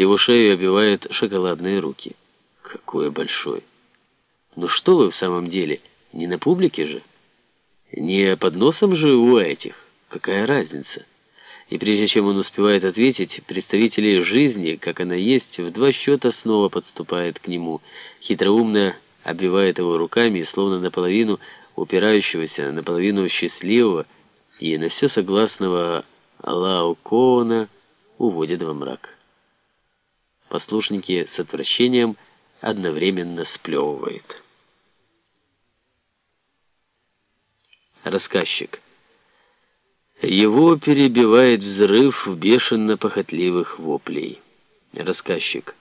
Его шею обивают шоколадные руки. Какой большой. Ну что вы в самом деле, не на публике же? Не под носом же у этих? Какая разница? И прежде чем он успевает ответить, представители жизни, как она есть, в два счета снова подступает к нему, хитроумно обвивает его руками и словно наполовину упирающегося, наполовину счастливого и на все согласного Лаукоона уводят во мрак. Послушники с отвращением одновременно сплевывают. Рассказчик. Его перебивает взрыв бешено-похотливых воплей. Рассказчик.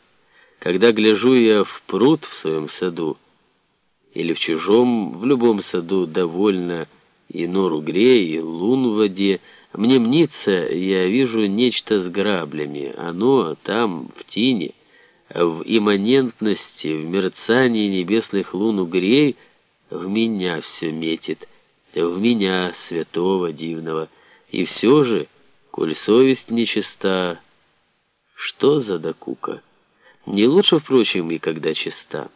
Когда гляжу я в пруд в своем саду, или в чужом, в любом саду довольно и нору грей, и лун в воде, мне мнится, я вижу нечто с граблями. Оно там, в тине, в имманентности, в мерцании небесных лун угрей, в меня все метит, в меня, святого, дивного. И все же, коль совесть нечиста, что за докука? Не лучше, впрочем, и когда чиста.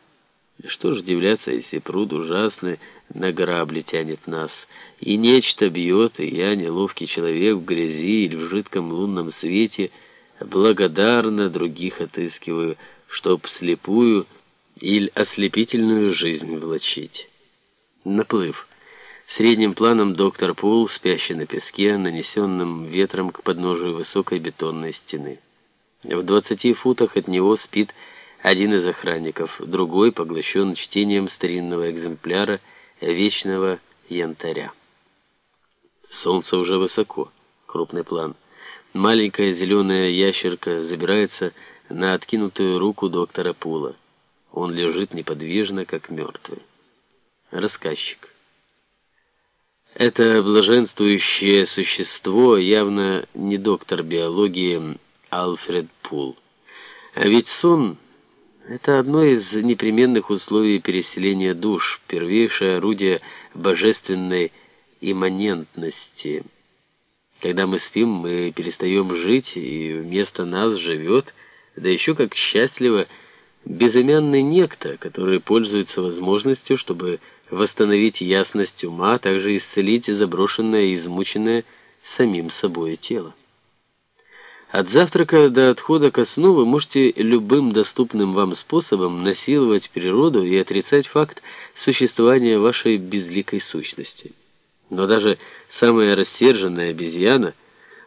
Что ж удивляться, если пруд ужасный на грабли тянет нас, и нечто бьет, и я, неловкий человек в грязи или в жидком лунном свете, благодарно других отыскиваю, чтоб слепую или ослепительную жизнь влачить. Наплыв. Средним планом доктор Пул, спящий на песке, нанесенным ветром к подножию высокой бетонной стены. В двадцати футах от него спит один из охранников, другой поглощен чтением старинного экземпляра вечного янтаря. Солнце уже высоко. Крупный план. Маленькая зеленая ящерка забирается на откинутую руку доктора Пула. Он лежит неподвижно, как мертвый. Рассказчик. Это блаженствующее существо явно не доктор биологии Альфред Пул. А ведь сон это одно из непременных условий переселения душ, первейшее орудие божественной имманентности. Когда мы спим, мы перестаем жить, и вместо нас живет, да еще как счастливо, безымянный некто, который пользуется возможностью, чтобы восстановить ясность ума, а также исцелить заброшенное и измученное самим собой тело. От завтрака до отхода ко сну вы можете любым доступным вам способом насиловать природу и отрицать факт существования вашей безликой сущности. Но даже самая рассерженная обезьяна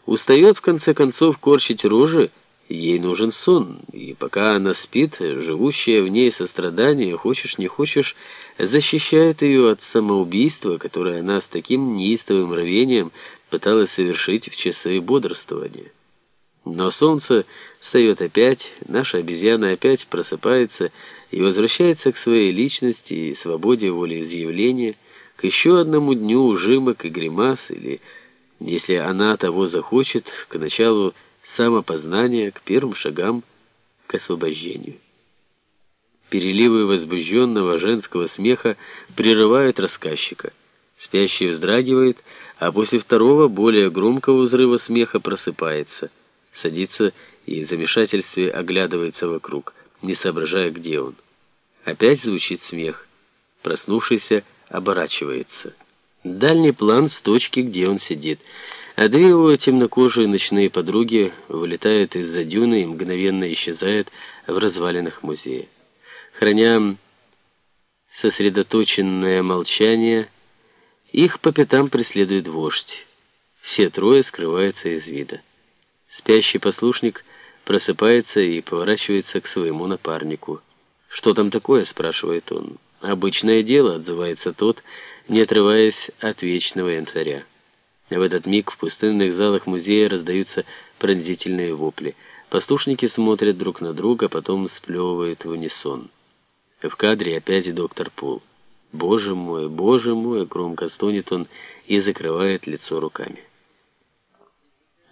устает в конце концов корчить рожи, ей нужен сон, и пока она спит, живущее в ней сострадание, хочешь не хочешь, защищает ее от самоубийства, которое она с таким неистовым рвением пыталась совершить в часы бодрствования. Но солнце встает опять, наша обезьяна опять просыпается и возвращается к своей личности и свободе волеизъявления, к еще одному дню ужимок и гримас, или, если она того захочет, к началу самопознания, к первым шагам к освобождению. Переливы возбужденного женского смеха прерывают рассказчика. Спящий вздрагивает, а после второго, более громкого взрыва смеха просыпается – садится и в замешательстве оглядывается вокруг, не соображая, где он. Опять звучит смех. Проснувшийся оборачивается. Дальний план с точки, где он сидит. А две его темнокожие ночные подруги вылетают из-за дюны и мгновенно исчезают в развалинах музея. Храня сосредоточенное молчание, их по пятам преследует вождь. Все трое скрываются из вида. Спящий послушник просыпается и поворачивается к своему напарнику. «Что там такое?» – спрашивает он. «Обычное дело», – отзывается тот, не отрываясь от вечного янтаря. В этот миг в пустынных залах музея раздаются пронзительные вопли. Послушники смотрят друг на друга, потом сплевывают в унисон. В кадре опять доктор Пул. «Боже мой, боже мой!» – громко стонет он и закрывает лицо руками.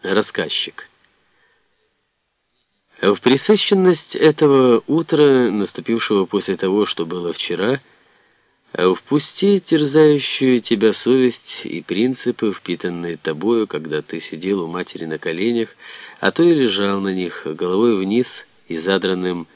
Рассказчик. В пресыщенность этого утра, наступившего после того, что было вчера, впусти терзающую тебя совесть и принципы, впитанные тобою, когда ты сидел у матери на коленях, а то и лежал на них, головой вниз, и задранным